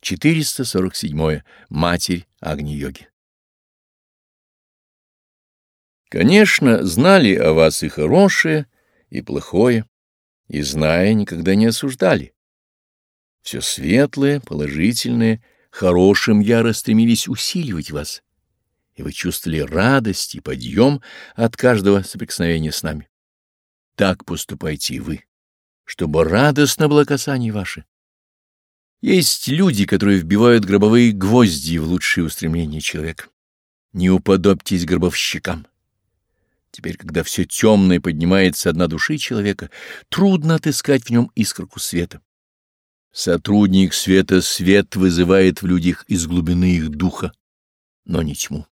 447. Матерь Агни-йоги. Конечно, знали о вас и хорошее, и плохое, и, зная, никогда не осуждали. Все светлое, положительное, хорошим яро стремились усиливать вас, и вы чувствовали радость и подъем от каждого соприкосновения с нами. Так поступайте и вы, чтобы радостно было касание ваше. Есть люди, которые вбивают гробовые гвозди в лучшие устремления человека. Не уподобьтесь гробовщикам. Теперь, когда все темное поднимается одна души человека, трудно отыскать в нем искорку света. Сотрудник света свет вызывает в людях из глубины их духа, но не тьму.